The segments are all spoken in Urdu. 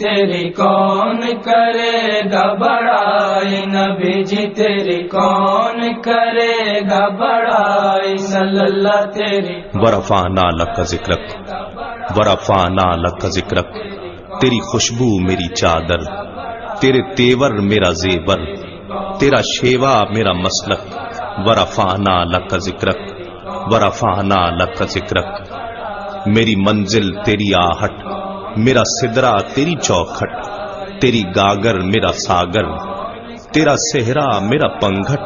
تیری کون کرے گا بڑائی نبی جی؟ تیری کون کرے گا بڑائی؟ صلی اللہ تیری ورفانا لک ذکرک ورفانا لک ذکرک تیری خوشبو میری چادر، تیرے تیور میرا زیور، تیرا شیوا میرا مسلک۔ ورفانا لک ذکرک ورفانا لک ذکرک میری منزل تیری آہٹ میرا سدرا، تیری چوکھٹ، تیری گاگر، میرا ساگر، تیرا سہرا میرا پنگھٹ،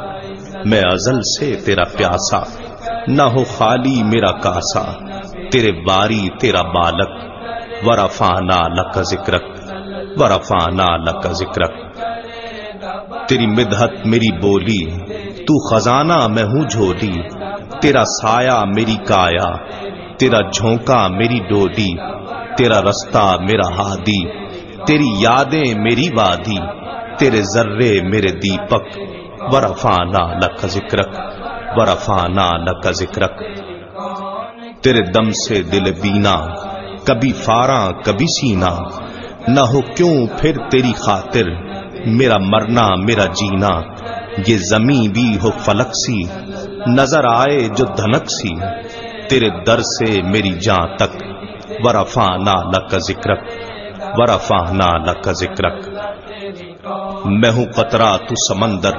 میں ازل سے تیرا پیاسا، نہ ہو خالی میرا کاسا، تیرے باری تیرا بالک ورفانا لک ذکرک ورفانا لک ذکرک۔ تیری مدحت میری بولی، تو خزانہ میں ہوں جھولی، تیرا سایہ میری کایا، تیرا جھونکا میری ڈوڈی تیرا رستہ میرا ہادی، تیری یادیں میری وادی، تیرے ذرے میرے دیپک ورفانا لک ذکرک ورفانا لک ذکرک۔ تیرے دم سے دل بینا، کبھی فارا، کبھی سینا۔ نہ ہو کیوں پھر تیری خاطر، میرا مرنا، میرا جینا۔ یہ زمین بھی ہو فلک سی، نظر آئے جو دھنک سی۔ تیرے در سے میری جان تک ورفانا لک ذکرک ورفانا لک ذکرک۔ میں ہوں قطرہ تو سمندر،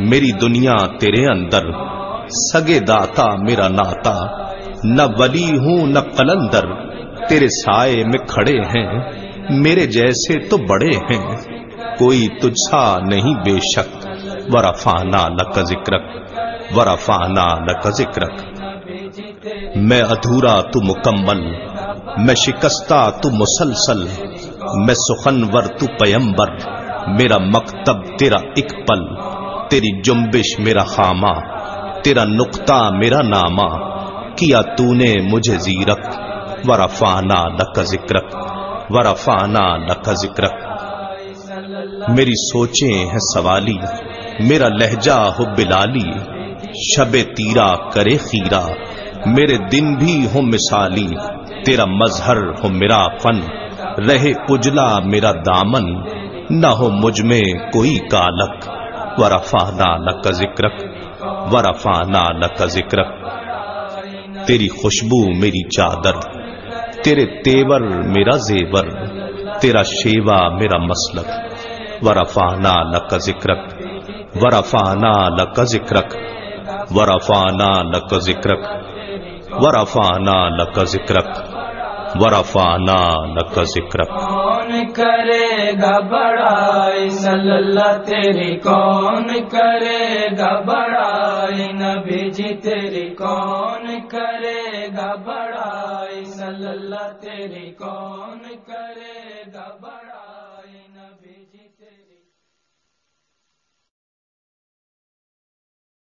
میری دنیا تیرے اندر۔ سگے داتا میرا ناتا، نہ ولی ہوں نہ قلندر۔ تیرے سائے میں کھڑے ہیں، میرے جیسے تو بڑے ہیں۔ کوئی تجھ سا نہیں بے شک۔ ورفانا لک ذکرک ورفانا لک ذکرک۔ میں ادھورا تو مکمل میں شکستہ تو مسلسل میں سخنور تو پیمبر۔ میرا مکتب تیرا ایک پل۔ تیری جنبش میرا خامہ۔ تیرا نقطہ میرا نامہ۔ کیا تو نے مجھے زیرک؟ ورفانا لک ذکرک۔ ورفانا لک ذکرک۔ میری سوچیں ہیں سوالی۔ میرا لہجہ ہو بلالی۔ شب تیرا کرے خیرہ۔ میرے دن بھی ہو مثالی، تیرا مظہر ہو میرا فن، رہے اجلا میرا دامن، نہ ہو مجھ میں کوئی کالک ورفا نال کا ذکرک ورفا نال کا ذکرک۔ تیری خوشبو میری چادر، تیرے تیور میرا زیور، تیرا شیوا میرا مسلک ورفا نال کا ذکرک ورفا نال کا ذکرک ورفا نال کا ذکرک۔ ورفا نال ذکرک ورفانا لک ذکرک کون کرے گا بڑائی؟ صلی اللہ، تیری کون کرے گا بڑائی؟ نبی جی تیری کون کرے گا بڑائی؟ صلی اللہ، تیری کون کرے گا بڑائی؟